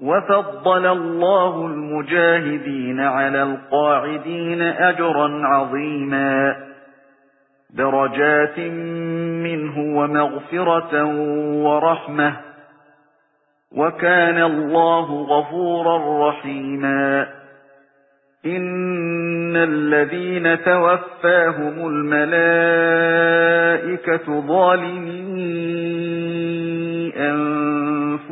وَفَضَّلَ اللَّهُ الْمُجَاهِدِينَ عَلَى الْقَاعِدِينَ أَجْرًا عَظِيمًا. دَرَجَاتٍ مِنْهُ وَمَغْفِرَةً وَرَحْمَةً. وَكَانَ اللَّهُ غَفُورًا رَحِيمًا. إِنَّ الَّذِينَ تَوَفَّاهُمُ الْمَلَائِكَةُ ظَالِمِي أَنفُسِهِمْ